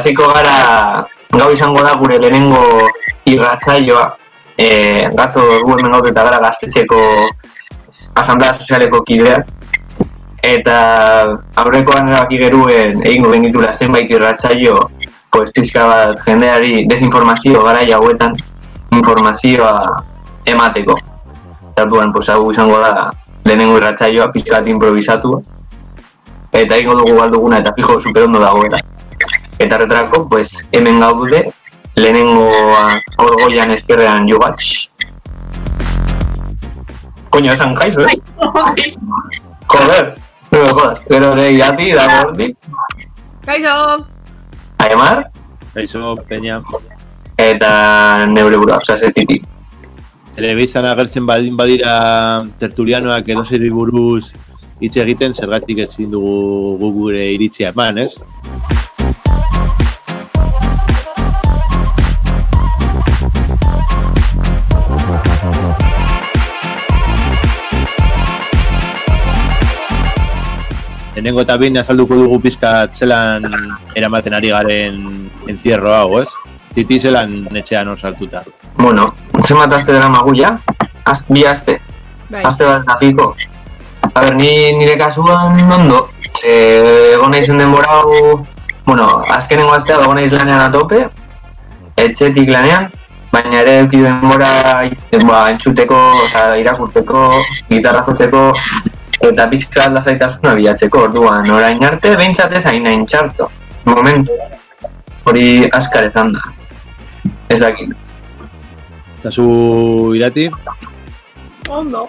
ziko gara gau izango da gure lehenengo irratzaioa. E, gato gu hemen gaude eta gara gaztetxeko asamblea sozialeko kideak. Eta aurrekoan erabaki geruen egingo genitula zenbait irratzaio pues, pizka bat jendeari desinformazio gara hauetan informazioa emateko. Eta duan, pues, hau izango da lehenengo irratzaioa pizka bat improvisatua. Eta egingo dugu galduguna eta fijo superondo dagoela. Eta retrako, pues, hemen gaude lehenengo orgoian eskerrean jogatx. Coño, esan jaizu, eh? Joder, no me jodas. Gero ere irati, da gordi. Kaixo! Aemar, Kaixo, peña. eta neure burua, oza, zetiti. Telebizan agertzen badin badira tertulianoak edo zeri buruz hitz egiten, zergatik ezin dugu gu gure iritzia eman, ez? Lehenengo eta behin azalduko dugu pizkat zelan eramaten ari garen encierro hau, ez? Titi zelan etxean hor sartuta. Bueno, zenbat aste dara maguia? Az, bi aste, Bai. aste bat eta piko. A ber, ni nire kasuan ondo, ze egon naizen denbora hau, bueno, azkenengo astea egon naiz lanean atope, etxetik lanean, baina ere eduki denbora ba, entzuteko, oza, irakurteko, gitarra jotzeko, eta pizka lasaitasuna bilatzeko, orduan, orain arte, behintzat ez hain hain txarto, momentu, hori askar ezan da, ez dakit. Eta zu irati, Ondo.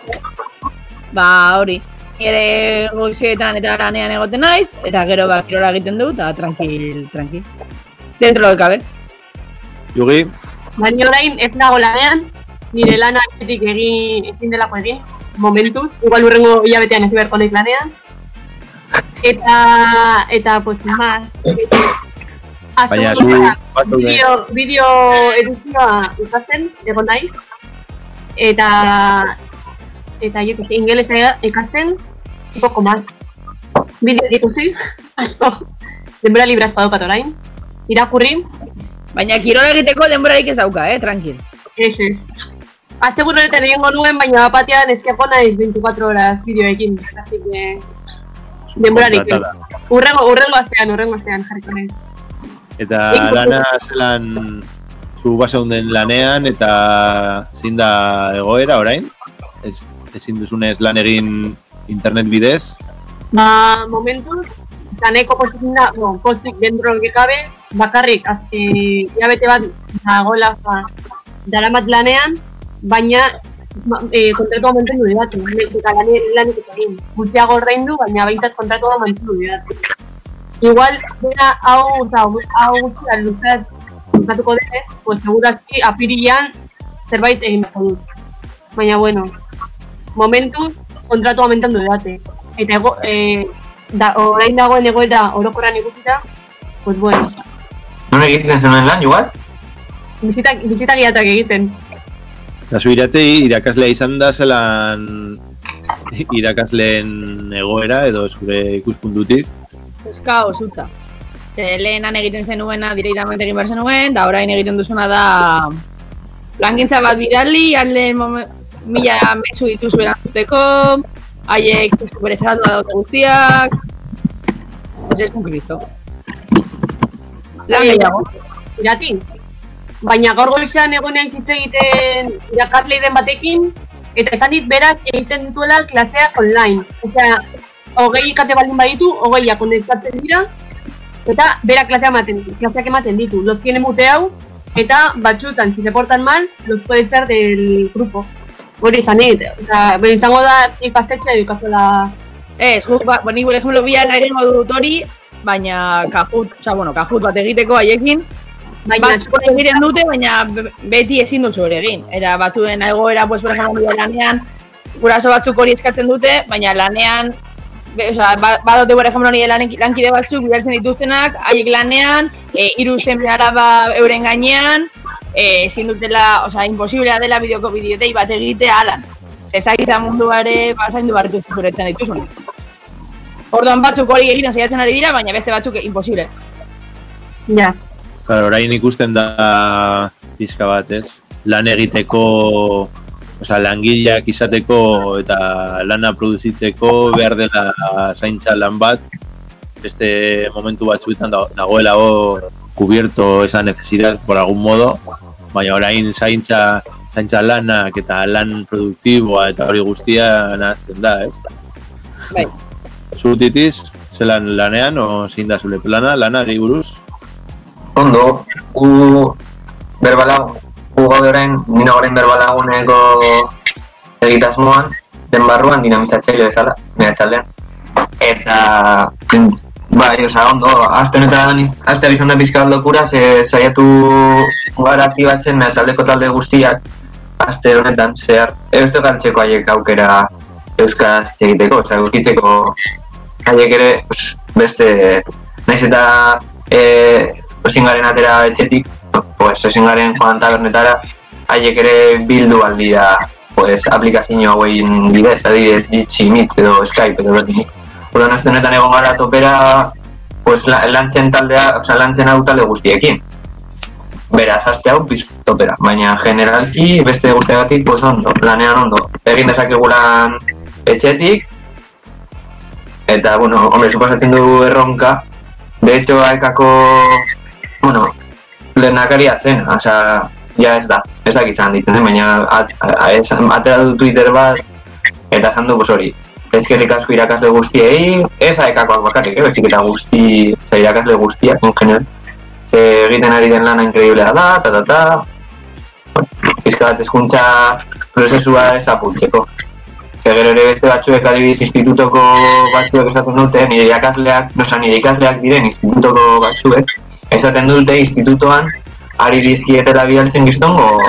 Ba, hori. Nire goizietan eta lanean egoten naiz, eta gero ba, kirola egiten du, eta tranquil, tranquil. Dentro lo que cabe. Jugi, Baina orain ez nago lanean, nire lana etik egin ezin delako egin, momentuz, igual urrengo hilabetean ez beharko naiz lanean. Eta, eta, pues, ma, baina zu bideo, bideo edizioa ikasten, egon naiz. Eta, eta, jo, que sé, ingelesa ikasten, un poco más. Bideo ikusi, asko. Denbora libre asko daukat orain. Irakurri, Baina kirola egiteko denborarik ez dauka, eh, tranquil. Ez, ez. Azte honetan egingo nuen, baina bapatean eskiako naiz 24 horas bideoekin. Así que... Denborarik. Urrengo, urrengo astean, urrengo astean jarriko naiz. Eta lana zelan zu basaunden lanean eta zein da egoera orain? Ez, ezin duzunez lan egin internet bidez? Ba, momentuz, zaneko postik da, bon, postik dentro cabe, bakarrik, azki, hilabete bat dagoela, ba, daramat lanean, baina e, kontratua mantendu didatu, eta lan, lanik ez egin. Gutxiago ordaindu, baina behintzat kontratua mantendu didatu. Igual, bera hau, oza, hau guztia luzat, luzatuko denez, pues segurazki apirian zerbait egin beharko dut. Baina, bueno, momentuz, kontratua mantendu didate. Eta ego, e, da, orain dagoen egoera orokorran ikusita, pues bueno, Non egiten zenuen lan, igual? bizita, bizita guiatak egiten. Eta zu iratei irakaslea izan da zelan irakasleen egoera edo zure ikuspuntutik? Eska osutza. Ze lehenan egiten zenuena direktamente egin behar zenuen, da orain egiten duzuna da plangintza bat bidali, alde momen, mila mezu dituzu erantzuteko, haiek superezatu daute guztiak, pues es un cristo. Lan Eh, gehiago. Irati. Baina gaur goizan egonean hitz egiten irakasle den batekin, eta esan dit berak egiten dituela klaseak online. Osea, hogei ikate baldin baditu, hogeiak konektatzen dira, eta berak klasea ematen, klaseak ematen ditu. Los tiene muteau, eta batzutan, si se portan mal, los puede echar del grupo. Hori izan dit, osea, izango da ikastetxe edo ikastola Ez, guk, ba, ba, nik por ejemplo, bian ere dut hori, baina kajut, oza, bueno, kajut bat egiteko haiekin, baina Batzuk egiten dute, baina be- beti ezin dutzu hori egin. Era batuen egoera, pues, por ejemplo, lanean, guraso batzuk hori eskatzen dute, baina lanean, be, oza, ba, badote, por ejemplo, nire lanek, lankide batzuk bidaltzen dituztenak, haiek lanean, e, hiru zenbe araba euren gainean, e, ezin dutela, oza, imposiblea dela bideoko bideotei bat egitea alan. Zezagitza munduare, ba, zaindu behar dituzu zuretzen dituzun. Orduan batzuk hori egiten saiatzen ari dira, baina beste batzuk imposible. Ja, Claro, orain ikusten da pizka bat, ez? Lan egiteko, osea, langileak izateko eta lana produzitzeko behar dela zaintza lan bat, beste momentu batzuetan da- dagoela hor cubierto esa necesidad por algún modo, baina orain zaintza, zaintza lanak eta lan produktiboa eta hori guztia nahazten da, ez? Bai. Zutitiz, zelan lanean, o zein da zure plana, lanari buruz? Ondo, gu berbala, gu gaude orain, nina orain berbalaguneko egitasmoan, den barruan dinamizatzaile bezala, mehatxaldean. Eta, bai, oza, ondo, aste honetan, aste izan da pizka bat lokura, ze saiatu gara aktibatzen mehatxaldeko talde guztiak, aste honetan, zehar, ez dut haiek aukera euskaraz hitz egiteko, oza, eukitzeko haiek ere, beste, naiz eta e, ezin garen atera etxetik, pues ezin garen joan tabernetara, haiek ere bildu aldira pues, aplikazio hauen bidez, adibidez Jitsi, Meet edo Skype edo berdin. Orduan azte honetan egon gara topera pues, la, lantzen taldea, oza, lantzen hau talde guztiekin. Beraz, aste hau piztu topera, baina generalki beste guztiagatik pues, ondo, lanean ondo. Egin dezakegulan etxetik, eta, bueno, hombre, suposatzen du erronka, de hecho, aekako, bueno, lehendakaria zen, osea, ja ez da, ez dakit zan ditzen, eh? baina at, atera du Twitter bat, eta esan du, pues hori, ezkerrik asko irakasle guztiei, ez aekakoak bakarrik, eh? bezik eta guzti, oza, irakasle guztiak, en general, ze egiten ari den lana inkreiblea da, ta, ta, ta, pizka bat ezkuntza prozesua ez apultzeko. Ze gero ere beste batzuek adibidez institutoko batzuek esaten dute, nire irakasleak, no, oza, nire ikasleak diren institutoko batzuek, esaten dute institutoan ari dizkietela bidaltzen giztongo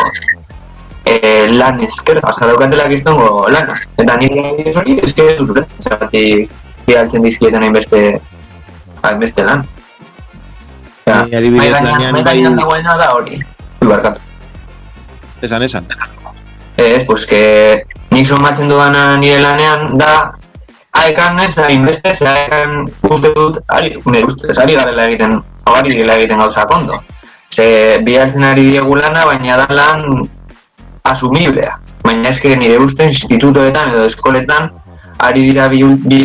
e, lan esker, oza, daukatela giztongo lana. Eta nire hori esker dut zergatik bidaltzen dizkieten hainbeste, hainbeste lan. Gainean- lanean mahai bai- dagoena da hori. Barkatu. Esan, esan. Ez, pues que nik somatzen dudana nire lanean da aekan ez hainbeste, ze aekan uste dut, ari, nire ustez, ari garela egiten, ari direla egiten gauzak ondo. Ze bialtzen ari diegu lana, baina da lan asumiblea. Baina eske nire ustez institutoetan edo eskoletan ari dira bi, bi,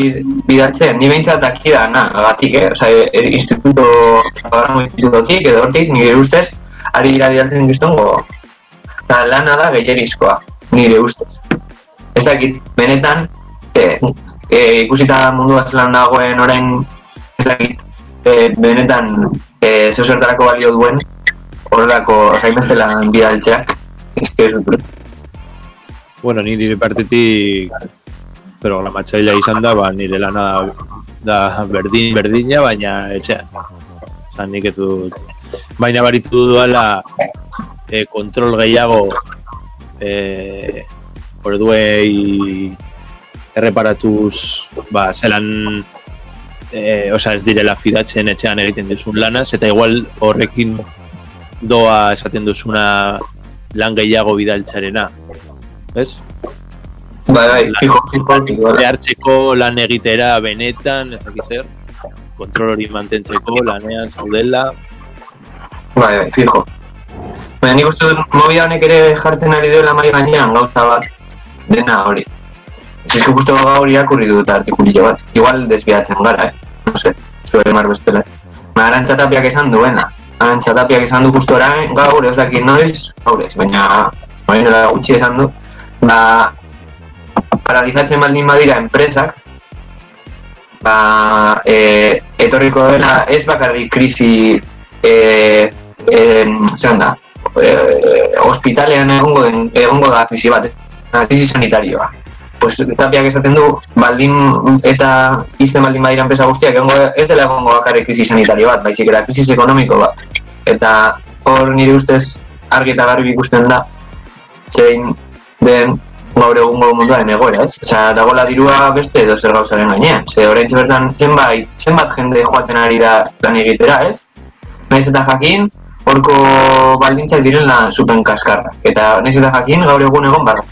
bidaltzen, ni behintzat daki da, na, agatik, eh? Osa, e, instituto, institutotik edo hortik, nire ustez, ari dira bidaltzen giztongo Oza, lana da gehierizkoa, nire ustez. Ez dakit, benetan, e, e, ikusita mundu bat dagoen orain, ez dakit, e, benetan, e, zeu zertarako balio duen, horrelako, oza, inbeste lan bidaltzeak, ez. Bueno, ni nire partetik programatzailea izan da, ba, nire lana da, da berdin, berdina, baina etxean. Osa, nik ez dut... Baina baritu duela e, kontrol gehiago e, orduei erreparatuz ba, zelan e, osa ez direla fidatzen etxean egiten duzun lanaz, eta igual horrekin doa esaten duzuna lan gehiago bidaltzarena. Ez? Bai, bai, fijo, fijo, fijo, Parte hartzeko lan egitera benetan, ez dakit zer, kontrol hori mantentzeko lanean zaudela. bai, bai, fijo. Baina nik uste dut movida honek ere jartzen ari dela mai gainean gauza bat, dena hori. Que justo gaur irakurri dut artikulillo bat, igual desbiatzen gara, eh? No sé, zuere mar bestela. Ba, Arantxa tapiak esan duena. Arantxa tapiak esan du justo orain, gaur, ez dakit noiz, gaur ez, baina orain dela gutxi esan du, ba, paralizatzen baldin badira enpresak, ba, e, etorriko dela ez bakarrik krisi e, e, zelan da, e, ospitalean egongo, egongo da krisi bat, krisi sanitarioa. Pues tapiak esaten du, baldin eta izten baldin badira enpresa guztiak, egongo, ez dela egongo bakarrik krisi sanitario bat, baizik era krisi ekonomiko bat. Eta hor nire ustez argi eta garbi ikusten da, zein den gaur egungo munduaren egoera, ez? Osea, dagoela dirua beste edo zer gauzaren gainean. Ze orain bertan zenbait, zenbat jende joaten ari da lan egitera, ez? Naiz eta jakin, horko baldintzak direla supen kaskarra. Eta naiz eta jakin gaur egun egon barra.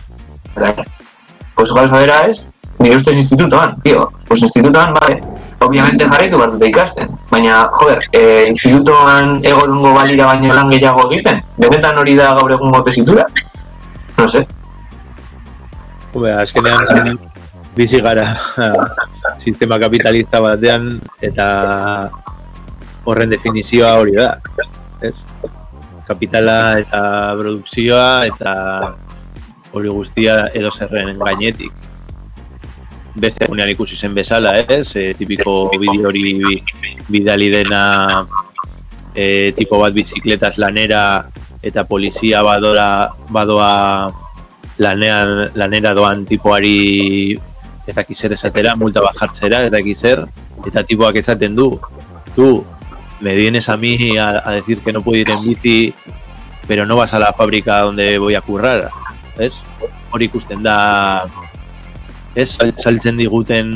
Pues gauza bera ez, nire ustez institutoan, tío. Pues institutoan, bale, obviamente jarraitu bat dute ikasten. Baina, joder, e, institutoan egongo balira baino lan gehiago egiten. Benetan hori da gaur egungo tesitura? No sé. Hombre, azkenean bizi gara sistema kapitalista batean eta horren definizioa hori da. Ez? Kapitala eta produkzioa eta hori guztia edo zerren gainetik. Beste egunean ikusi zen bezala, ez? E, tipiko bideo hori bi- bidali dena e, tipo bat bizikletaz lanera eta polizia badora badoa lanean lanera doan tipoari ez dakiz zer esatera, multa bat jartzera, ez dakiz zer, eta tipoak esaten du, tú, me vienes a mí a, a decir que no puedo ir en bici, pero no vas a la fábrica donde voy a currar, ez? Hori ikusten da, ez, saltzen diguten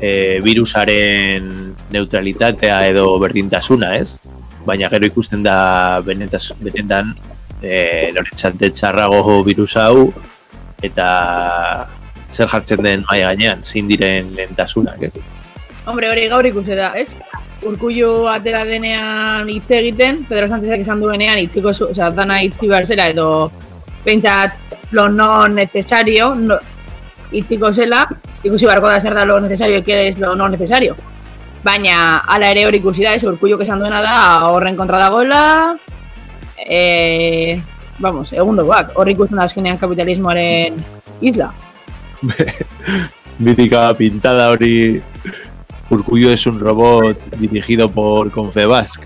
e, virusaren neutralitatea edo berdintasuna, ez? Baina gero ikusten da benetaz, benetan e, loretzante txarrago virus hau eta zer jartzen den mai gainean, zein diren lentasunak, ez? Hombre, hori gaur ikusi da, ez? Urkullu atera denean hitz egiten, Pedro Sánchezek esan duenean itziko osea, dana itzi behar zela, edo pentsat lo no necesario, no, itziko zela, ikusi beharko da zer da lo necesario, que es lo no necesario. Baina, ala ere hori ikusi da, ez, urkullu esan duena da, horren kontra dagoela, e, vamos, egun duguak, horri ikusten da azkenean kapitalismoaren isla. Mítica pintada hori Urkullo es un robot dirigido por Confebask,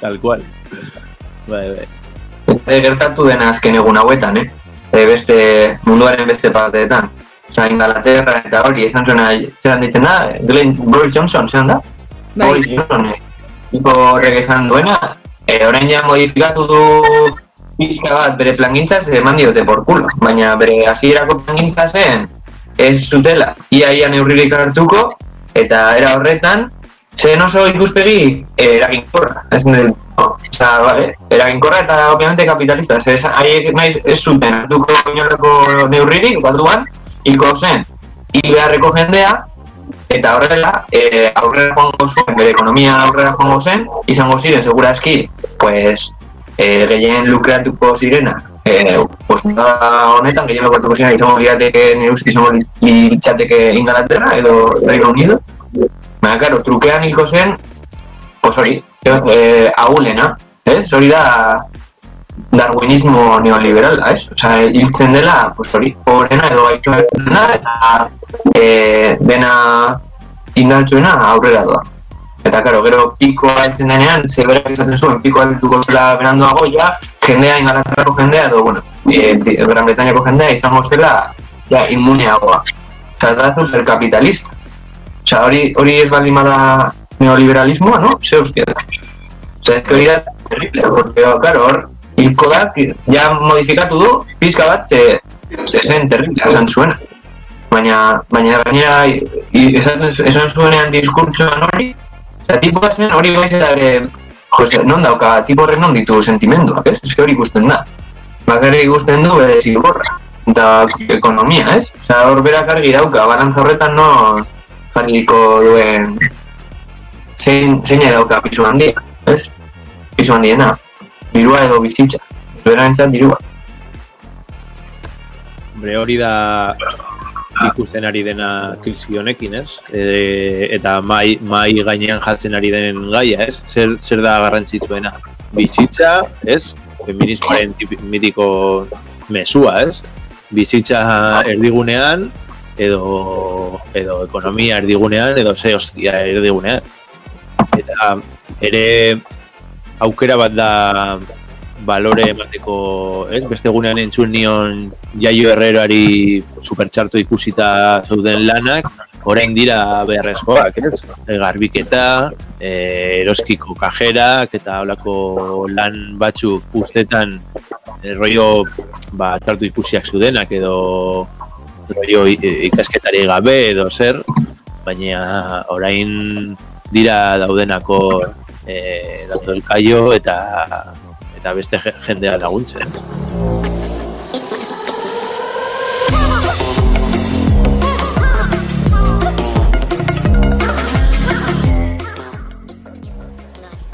tal cual. Bai, bai. E, gertatu dena azken egun hauetan, eh? E, beste munduaren beste parteetan. Osa, Ingalaterra eta hori, esan zuena, zeran ditzen da, Glenn Boris Johnson, zeran da? bai, Boris Johnson, eh? Tipo horrek esan duena, e, orain ja modifikatu du pizka bat bere plangintzaz eman diote por culo. Baina bere hasierako plangintza zen, ez zutela, ia ia neurririk hartuko, eta era horretan, zen oso ikuspegi eh, eraginkorra. Ez, no, Osa, vale, eraginkorra eta obviamente kapitalista. Ez, haiek nahi ez zuten hartuko inolako neurririk, batuan, hilko zen, hil beharreko jendea, eta horrela, e, aurrera joango zuen, bere ekonomia aurrera joango zen, izango ziren, segurazki, pues, e, gehien lukratuko zirena, e, honetan, gehien lukratuko zirena, izango lirateke, nire izango li- litzateke Ingalaterra edo Reino Unido. Baina, karo, trukean hilko zen, pues hori, e, ahulena, ez? Hori da darwinismo neoliberala, ez? Osea, hiltzen dela, pues hori, pobrena edo hiltzen da, eta e, dena indartsuena aurrera doa. Eta, karo, gero pikoa heltzen denean, ze berak esaten zuen, pikoa helduko zela beranduago, ja, jendea, ingalaterrako jendea, edo, bueno, e, Gran Bretañako jendea izango zela, ja, inmuneagoa. Osea, da superkapitalista. Osea, hori, hori ez baldin bada neoliberalismoa, no? Ze da. Osea, ez hori da terrible, porque, claro, hor, hilko da, ja modifikatu du, pizka bat, ze, ze zen terrible, esan zuena. Baina, baina gainera, esan zuenean diskurtsoan hori, Eta tipoa zen hori baiz eta bere, jose, non dauka, tipo horrek non ditu sentimenduak, ez? Ez hori ikusten da. Bakarrik ikusten du bere zigorra. Eta ekonomia, ez? Osea, hor berak argi dauka, balantza horretan no jarriko duen zein, zein dauka pisu handia, ez? Pisu handiena. Dirua edo bizitza. Zuen dirua. Hombre, hori da ikusten ari dena krisi honekin, ez? E, eta mai, mai gainean jartzen ari den gaia, ez? Zer, zer da garrantzitsuena? Bizitza, ez? Feminismoaren mitiko mesua, ez? Bizitza erdigunean, edo, edo ekonomia erdigunean, edo ze hostia erdigunean. Eta ere aukera bat da balore emateko, ez? Beste egunean entzun nion Jaio Herrerari supertxarto ikusita zeuden lanak, orain dira beharrezkoak, ez? E, garbiketa, e, eroskiko kajerak eta holako lan batzuk ustetan e, rollo ba, txarto ikusiak zudenak edo i- ikasketari gabe edo zer, baina orain dira daudenako e, datu elkaio eta eta beste je- jendea laguntzen.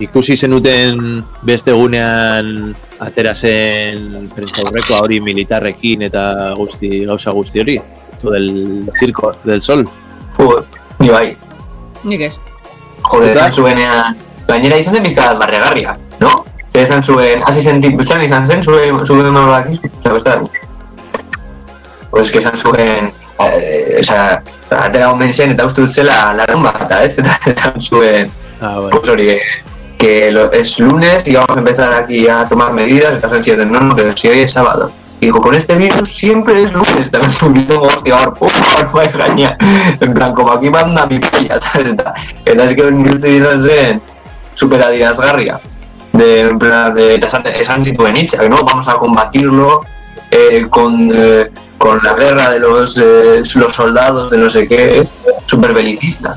Ikusi zenuten beste egunean atera zen prentzaurrekoa hori militarrekin eta guzti gauza guzti hori Esto del circo del sol Fu, ni bai. Nik ez. Jode, Eta? esan zuenean, gainera izan zen bizkarat barregarria, no? Zer esan zuen, hasi zen tip, zen izan zen, zuen, zuen mabak, oza, besta, pues que esan zuen, eh, oza, atera omen zen, eta uste dut zela larun bat, ez? Eta esan zuen, ah, bai. pues hori, eh, que lo, es lunes y vamos a empezar aquí a tomar medidas, eta esan zieten, no, no, pero si hoy es sábado. Y dijo, con este virus siempre es lunes, también es un grito hostia, bai gaina. En plan, como aquí manda mi polla, ¿sabes? Eta, eta es que un zen, super adirazgarria. De, en plan, de, zituen hitzak, ¿no? Vamos a combatirlo eh, con, eh, con la guerra de los, eh, los soldados de no sé qué, es super belicista.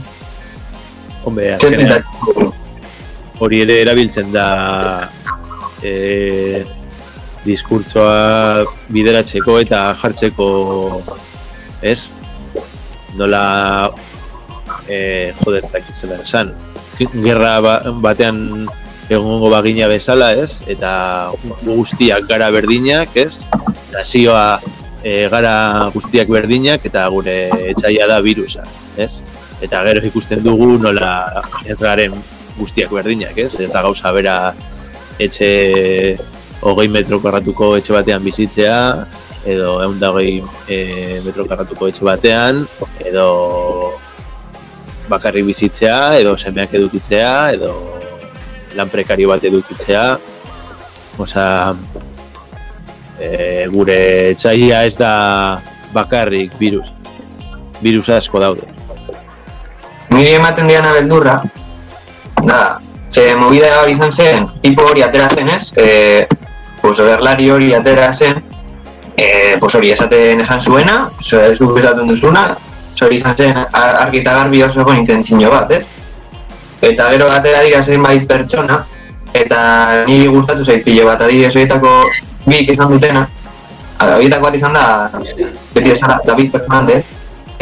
Hombre? Hori ere erabiltzen da e, diskurtsoa bideratzeko eta jartzeko ez? Nola e, joder, eta zela esan gerra ba, batean egongo bagina bezala, ez? Eta gu guztiak gara berdinak, ez? Nazioa e, gara guztiak berdinak eta gure etxaia da virusa, ez? Eta gero ikusten dugu nola ez garen guztiak berdinak, ez? Eta gauza bera etxe hogei metro karratuko etxe batean bizitzea, edo egun da hogei e, metro karratuko etxe batean, edo bakarrik bizitzea, edo semeak edukitzea, edo lan prekario bat edukitzea. Osa, e, gure etxaia ez da bakarrik virus. Virus asko daude. Niri ematen diana beldurra, da, ze movida hori izan zen, tipo hori atera zen ez, e, pues gerlari hori atera zen, e, pues hori esaten esan zuena, zuk esaten duzuna, hori izan zen ar- argi eta garbi oso intentzio bat, ez? Eta gero atera dira zenbait pertsona, eta niri gustatu zait pilo bat, adibidez horietako bik izan dutena, horietako bat izan da, beti esan David Fernández,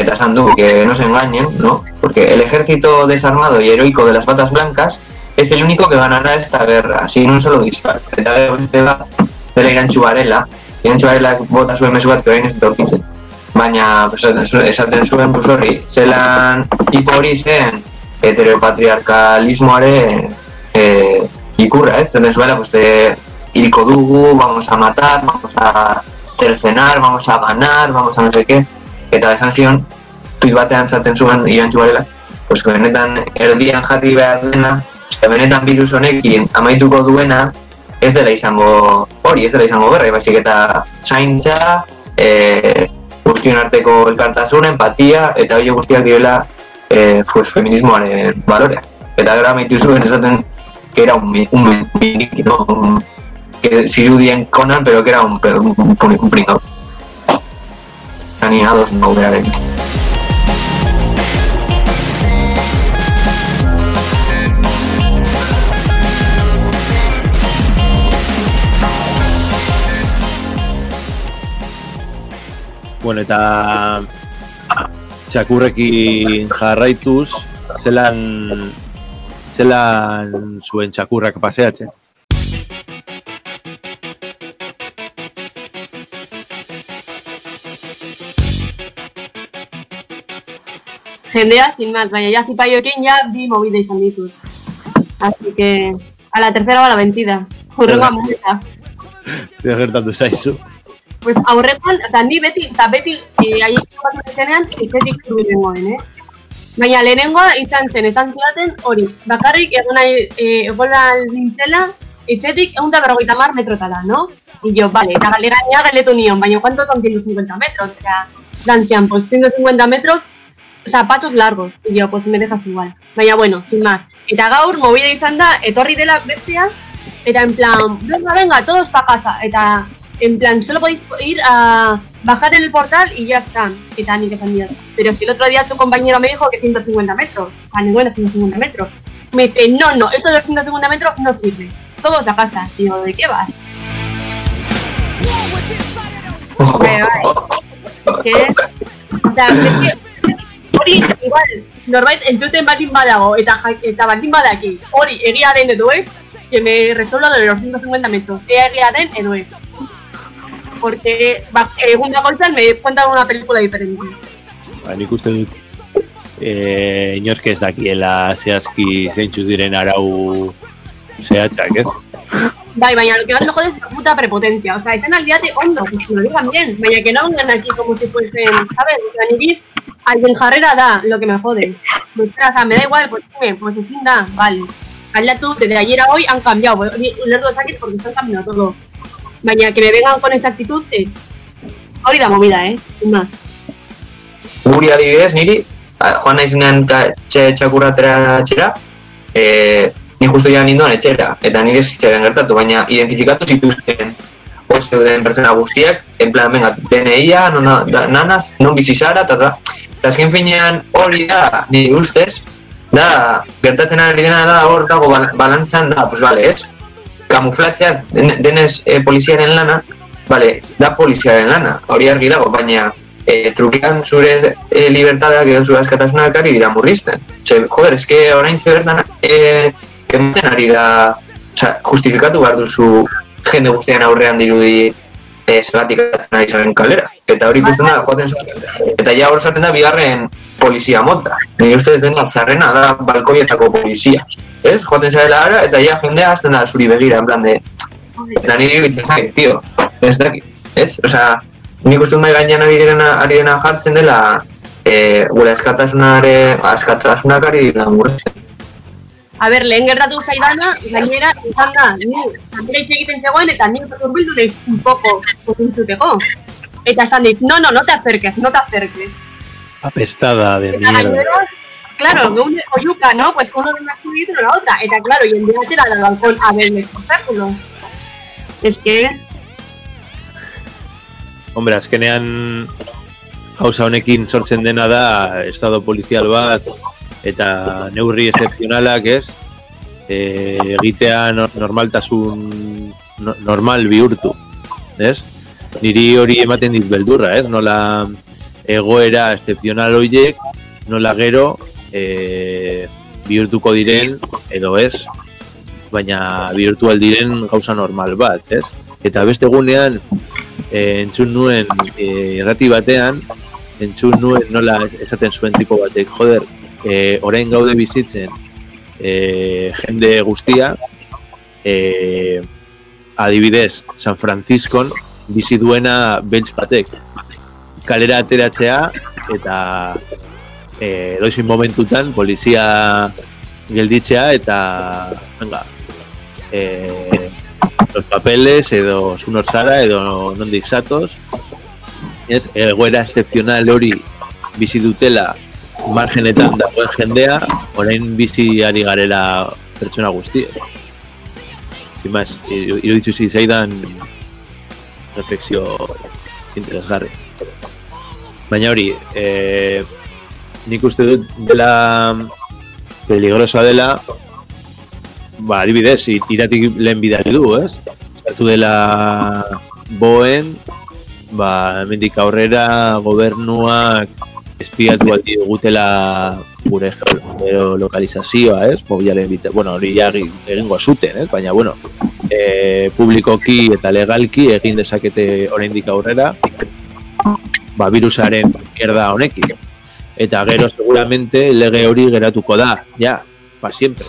eta esan du que no se engañen, ¿no? Porque el ejército desarmado y heroico de las batas blancas es el único que ganará esta guerra, sin un solo disparo. Eta gero beste da, dela irantxu barela, irantxu barela bota zuen mesu bat, orain ez dut aurkitzen. Baina, pues, esaten zuen, pues hori, zelan hipo hori zen heteropatriarkalismoare eh, ikurra, ez? Zaten zuela, pues, de, hilko dugu, vamos a matar, vamos a cercenar, vamos a ganar, vamos a no sé qué. Eta esan zion, tuit batean zaten zuen irantxu barela, pues, benetan erdian jarri behar dena, eta benetan virus honekin amaituko duena, ez dela izango hori, ez dela izango berra, baizik eta zaintza, e, guztion arteko elkartasun, empatia, eta hori guztiak direla e, pues, feminismoaren baloreak. Eta gero amaitu zuen esaten que era un, un, miniki, ¿no? Un, que zirudien Conan, pero que era un, un, un, un pringao. Ni ados no bearen. Bueno, eta txakurrekin jarraituz, zelan zelan zuen txakurrak paseatzen. Jendea, sin más, baina ya zipaioekin ja bi movida izan ditut. Así que, a la tercera va la vencida. Hurrengoa movida. Zer gertatu zaizu. Pues aurrekoan, oza, ni beti, oza, beti, eh, ahi bat zenean, etxetik zuen nengoen, eh? Baina lehenengoa izan zen, esan zidaten hori, bakarrik egon nahi, eh, egon nahi nintzela, etxetik egun da berrogeita mar metrotala, no? Y yo, vale, eta galera galetu nion, baina ¿cuántos son 150 metros? O sea, danzian, pues 150 metros, o sea, pasos largos. Y yo, pues me dejas igual. Baina, bueno, sin más. Eta gaur, movida izan da, etorri dela bestia, eta en plan, venga, venga, todos pa casa. Eta, en plan, solo podéis ir a bajar en el portal y ya está. Eta esan diot. Pero si el otro día tu compañero me dijo que 150 metros. O sea, ninguno 150 metros. Me dice, no, no, eso de los 150 metros no sirve. Todos a casa. Digo, ¿de qué vas? Vale, vale. ¿Qué? O sea, es que igual, norbait entzuten batin badago, eta, ja- eta batin badaki, hori egia den edo ez, que me resuelva de los 150 metros, egia den edo ez. Porque, egun bakoitzan me cuentan una película diferente. Ba, nik uste dut eh, inork ez dakiela zehazki zeintzu diren arau zehatzak, ez? Bai, baina lo que más me jode es la puta prepotencia. O sea, esan aldiate ondo, pues que lo digan bien. Baina que no vengan aquí como si fuesen, ¿sabes? O sea, niri, alguien jarrera da lo que me jode. O sea, me da igual, pues dime, pues ezin da, vale. Aldatu, desde ayer a hoy han cambiado. Hori ulertu dezakit porque están cambiando todo. Baina que me vengan con esa actitud, eh, hori da movida, eh, sin más. Guri adibidez, niri, joan naizenean ta- txe txakurratera etxera, e, ni justu ja ninduan etxera, eta nire zitzaidan gertatu, baina identifikatu zituzten hor zeuden pertsona guztiak, en plan, venga, DNI-a, nanaz, non bizi zara, eta eta azken finean hori da, nire ustez, da, gertatzen ari dena da, hor dago bal- balantzan da, pues vale, ez? Kamuflatzea, den, denez e, poliziaren lana, vale, da poliziaren lana, hori argi dago, baina e, trukean zure e, libertadeak edo zure askatasunak ari dira murrizten. Ze, joder, eske orain bertan e, ematen ari da, oza, justifikatu behar duzu jende guztian aurrean dirudi e, zelatik atzen ari zaren kalera. Eta hori ikusten da, joaten zaten. Eta ja hor zaten da bigarren polizia mota. Nire uste ez dena txarrena da balkoietako polizia. Ez, joaten zarela ara, eta ja jendea hasten da zuri begira, en plan de, eta niri bitzen zait, tio, ez dakit, ez? Osea, nik uste mai gainean ari direna, ari dena jartzen dela, e, gure askatasunare, askatasunak ari dira. A ber, lehen gertatu zaidana, gainera, izan da, ni, zantera hitz egiten zegoen, eta ni urbildu naiz un poco, kokuntzuteko. Eta esan dit, no, no, no te acerques, no te acerques. Apestada de Eta mierda. claro, geune oiuka, ¿no? Pues uno de y otro la otra. Eta claro, y en día era del balcón a ver el espectáculo. Es que, Hombre, azkenean gauza honekin sortzen dena da estado polizial bat eta neurri excepzionalak, ez? E, egitea no- normaltasun no- normal bihurtu, ez? Niri hori ematen dit beldurra, ez? Nola egoera excepzional horiek, nola gero e, bihurtuko diren edo ez, baina bihurtu aldiren gauza normal bat, ez? Eta beste egunean e, entzun nuen e, irrati batean, entzun nuen nola esaten zuen tipo batek, joder, e, orain gaude bizitzen e, jende guztia, e, adibidez, San Franciscon bizi duena beltz batek. Kalera ateratzea eta e, doizin momentutan polizia gelditzea eta venga, e, los papeles edo zunor zara edo nondik zatoz ez, egoera excepcional hori bizi dutela margenetan dagoen jendea orain bizi ari garela pertsona guzti sin más, ir- iruditu zitzaidan reflexio interesgarri baina hori eh, nik uste dut dela peligrosa dela ba, adibidez, iratik lehen bidali du, ez? Sartu dela boen, ba, hemendik aurrera gobernuak espiatu aldi gutela gure geo- geolokalizazioa, ez? Mobilaren bite, bueno, hori ja egin- egingo zuten, ez? Baina, bueno, e, publikoki eta legalki egin dezakete oraindik aurrera, ba, virusaren mierda honekin. Eta gero seguramente lege hori geratuko da, ja, pa siempre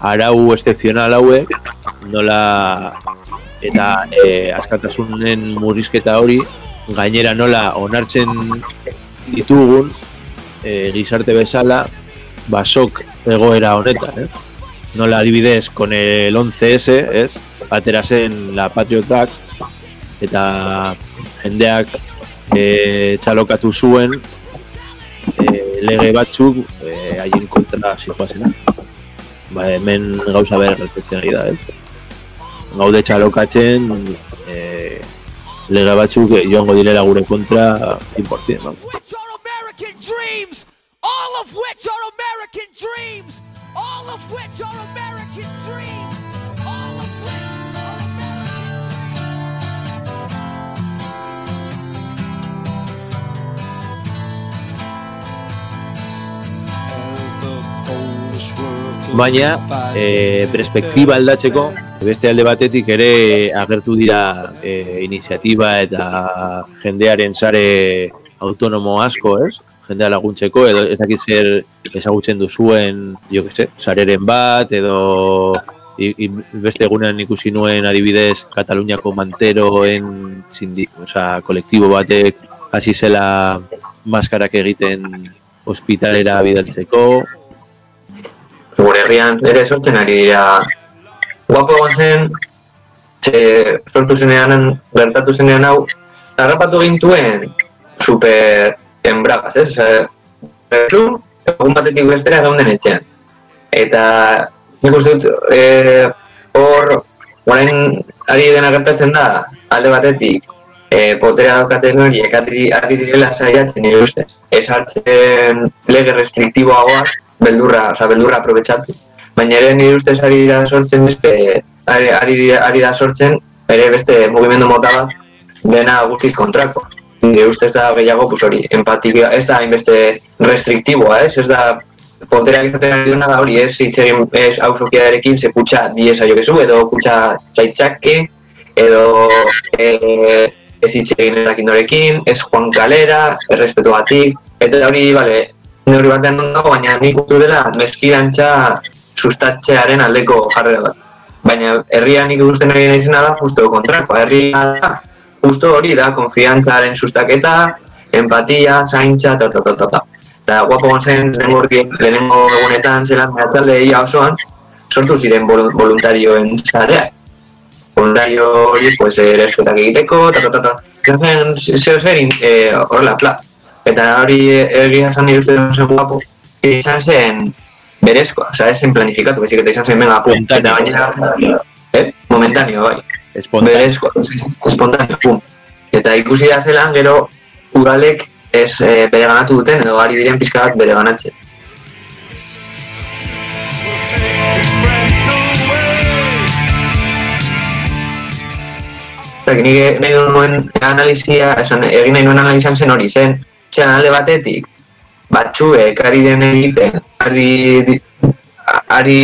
arau excepcional hauek nola eta e, askatasunen murrizketa hori gainera nola onartzen ditugun e, gizarte bezala basok egoera honetan, eh? Nola adibidez con el 11S, ez? Atera zen la Patriotak eta jendeak e, txalokatu zuen e, lege batzuk e, haien kontra zijoazena ba, hemen gauza behar gertatzen ari da, ez? Gaude txalokatzen, e, lege batzuk joango direla gure kontra 100%, of which are American dreams. All of which are American dreams. All of which are American dreams. Baina, e, perspektiba aldatzeko, beste alde batetik ere agertu dira e, iniziatiba eta jendearen sare autonomo asko, ez? Jendea laguntzeko, edo ez dakit zer ezagutzen duzuen, jo que sareren bat, edo i, i, beste egunean ikusi nuen adibidez Kataluniako manteroen sindi, oza, kolektibo batek hasi zela maskarak egiten ospitalera bidaltzeko, gure herrian ere sortzen ari dira. Guapo egon zen ze sortu zenean gertatu zenean hau harrapatu gintuen super enbragas, ez? Osea, pertsu, egun batetik bestera gaunden etxean. Eta nik uste dut eh, hor orain ari dena gertatzen da alde batetik e, potera daukaten horiek ari, ari direla saiatzen nire uste. Ez hartzen lege restriktiboagoak beldurra, oza, beldurra aprobetsatu. Baina ere nire ustez ari da sortzen beste, ari, ari, ari da sortzen ere beste mugimendu mota bat dena guztiz kontrako. Nire ustez da gehiago, pues hori, empatia, ez da hainbeste restriktiboa, ez, ez da Ponterak izaten ari duena da hori, ez hitz egin ez ausokiarekin ze kutsa diesa jo kezu, edo kutsa txaitzake, edo e, ez hitz egin ez dakin norekin, ez joan kalera, errespetu batik, eta hori, bale, neurri batean non dago, baina nik uste dela meskidantza sustatzearen aldeko jarrera bat. Baina herria nik ikusten ari naizena da justo kontrakoa. Herria da, justo hori da, konfiantzaren sustaketa, empatia, zaintza, ta, ta, ta, ta, ta. Eta guapo gontzen lehenengo, egunetan zelan mehatalde ia osoan, sortu ziren volu- voluntarioen zareak. Voluntario hori, pues, ereskuetak egiteko, ta, ta, ta, ta. Izan zen, zeo zer, eh, horrela, pla. Eta hori egia esan nire uste zen guapo, izan zen berezkoa, oza, ez zen planifikatu, bezik eta izan zen mega, pum, eta gainera, eh, momentaneo, bai, espontaneo, pum. Eta ikusi da zelan, gero, udalek ez e, bere ganatu duten, edo ari diren pizka bat bere ganatzen. Eta nik nahi nuen analizia, esan, egin nahi nuen analizan zen hori zen, zen alde batetik, batzuek ari den egiten, ari, ari,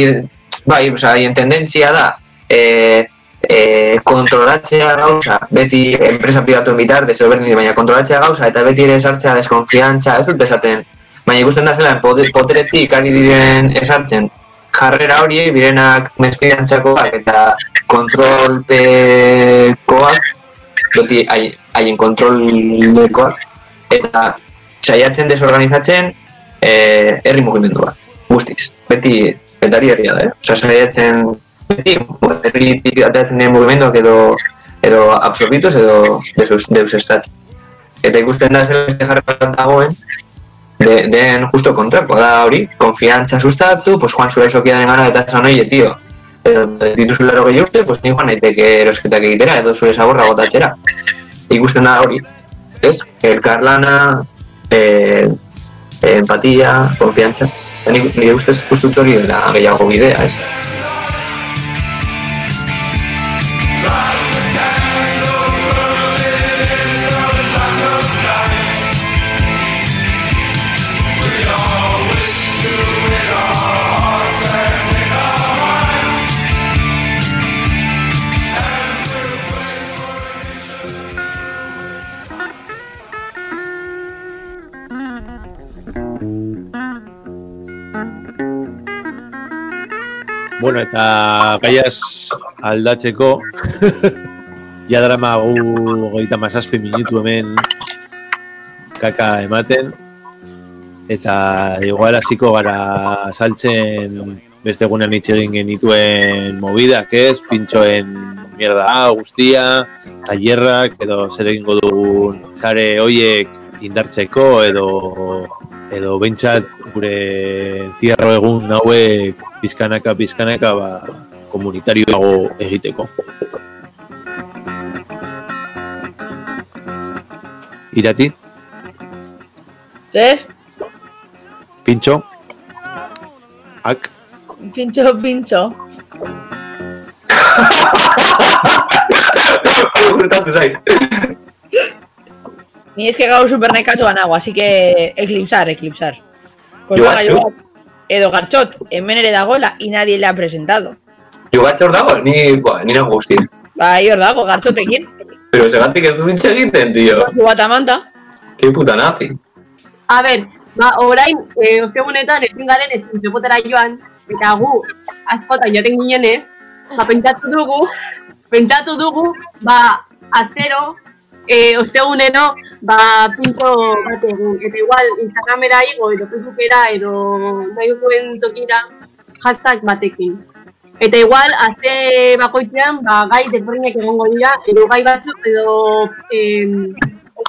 bai, oza, haien tendentzia da, e, e, kontrolatzea gauza, beti enpresa privatuen bitartez, edo berdin, baina kontrolatzea gauza, eta beti ere esartzea deskonfiantza, ez dut esaten, baina ikusten da zela, pote- poteretik ari diren esartzen, jarrera horiek direnak mesfidantzakoak eta kontrolpekoak, beti hai- haien kontrolpekoak, eta saiatzen desorganizatzen eh, herri mugimendu bat, guztiz. Beti, betari herria da, eh? Osa, saiatzen, ateratzen diren mugimenduak edo, edo absorbituz edo deus, deus estatzen. Eta ikusten da zela beste jarrera bat dagoen, de, den justo kontrako, da hori, konfiantza sustatu, pues joan zura isokiaren gana eta esan oie, tio, edo dituzu laro gehi urte, pues ni joan naiteke erosketak egitera, edo zure zaborra gotatxera. Ikusten da hori, ez? Elkarlana, eh, empatia, konfiantza. Nik, nire ustez justu hori dela gehiago bidea, ez? Bueno, eta gaiaz aldatzeko, ja drama gu goita mazazpi minutu hemen kaka ematen, eta igual hasiko gara saltzen beste egunean hitz egin genituen movidak ez, pintxoen mierda guztia, tailerrak edo zer egingo dugun sare hoiek indartzeko edo edo behintzat gure zierro egun hauek pizkanaka pizkanaka ba, komunitarioago egiteko. Irati, Zer? pintxo, ak, Pintxo, pintxo. Gustatu zait. Ni es que gau super nekatuan nago, así que eclipsar, eclipsar. Pues yo, Edo gartxot, hemen ere dagoela, y nadie le ha presentado. Jugatze hor dago, ni, ba, ni nago guzti. Bai, hor dago, gartxotekin. Pero segatik ez dut hitz egiten, tío. Zu bat amanta. Ke puta nazi. A ber, ba, orain, e, ostegunetan ezin garen ez izopotera joan, eta gu, askotan joaten ginenez, ba, pentsatu dugu, pentsatu dugu, ba, azkero, e, osteguneno, ba, pinto bat egun. Eta igual, Instagramera igo, edo Facebookera, edo nahi duzuen tokira, hashtag batekin. Eta igual, azte bakoitzean, ba, gai desberdinak egongo dira, edo gai batzuk, edo em,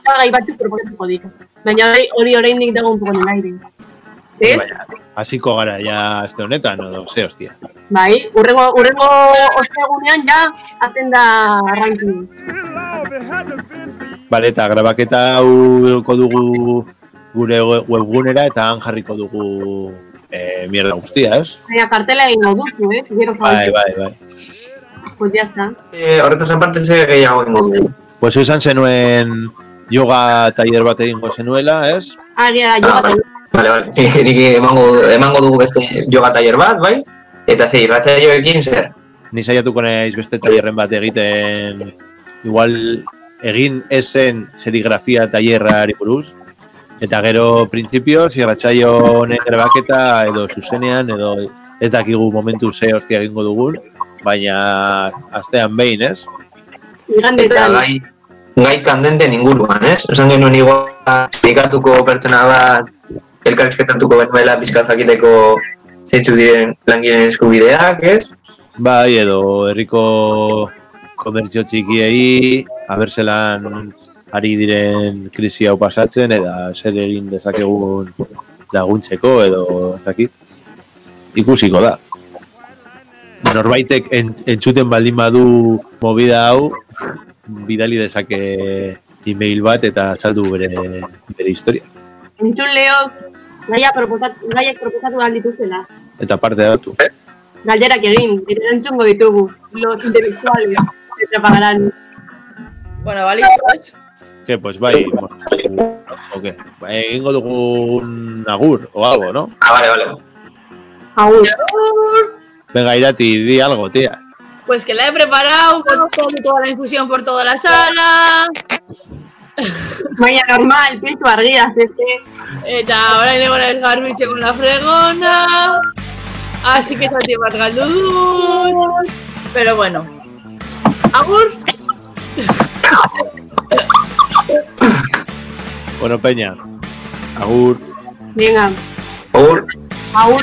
gai batzuk proposatuko dira. Baina hori, hori oraindik dago un poco en el aire. Ez? Hasiko gara ja azte honetan, edo, ze hostia. Bai, urrengo, urrengo ostegunean ja, hazen da ranking. Bale, eta grabaketa hau dugu gure we- webgunera eta han jarriko dugu eh, mierda guztia, ez? Baina kartela egingo duzu, eh? Gero Bai, bai, bai. pues ya está. Eh, horretaz aparte ze gehiago ingo dugu. Pues izan zenuen yoga taller bat egingo zenuela, ez? Agia da, Ah, joa, bai. Vale, vale. Nik emango, emango dugu beste yoga taller bat, bai? Eta ze irratsaioekin zer? Ni saiatuko naiz beste tailerren bat egiten igual egin esen serigrafia tailerrari buruz eta gero printzipioz irratsaio honen grabaketa edo zuzenean edo ez dakigu momentu ze hostia egingo dugun baina astean behin, ez? Eta igandetan. gai, gai kandenten inguruan, ez? Esan genuen igual, dedikatuko pertsona bat, elkarrizketatuko benuela pizkat jakiteko zeintzu diren langileen eskubideak, ez? Bai, edo herriko komertzio txikiei, abertzelan ari diren krisi hau pasatzen, eta zer egin dezakegun laguntzeko, edo ezakit. Ikusiko da. Norbaitek en, entzuten baldin badu movida hau, bidali dezake email bat eta saldu bere, bere historia. Entzun leok, gaia proposatu, gaiak proposatu ahal dituzela. Eta parte datu. Galderak egin, entzungo ditugu. Los intelectuales que trabajarán. Bueno, bali, Que, pues bai, okay. Bai, egingo dugu un agur o algo, ¿no? Ah, vale, vale. Agur. Venga, Irati, di algo, tía. Pues que la he preparado, pues todo- toda la infusión por toda la sala. Baina normal, pintu argiaz, ez que... Eta orain egon ez garbitxe con la fregona. Así que galdu dut. Pero bueno. Agur, Bueno, Peña, agur. Venga, Agur. agur.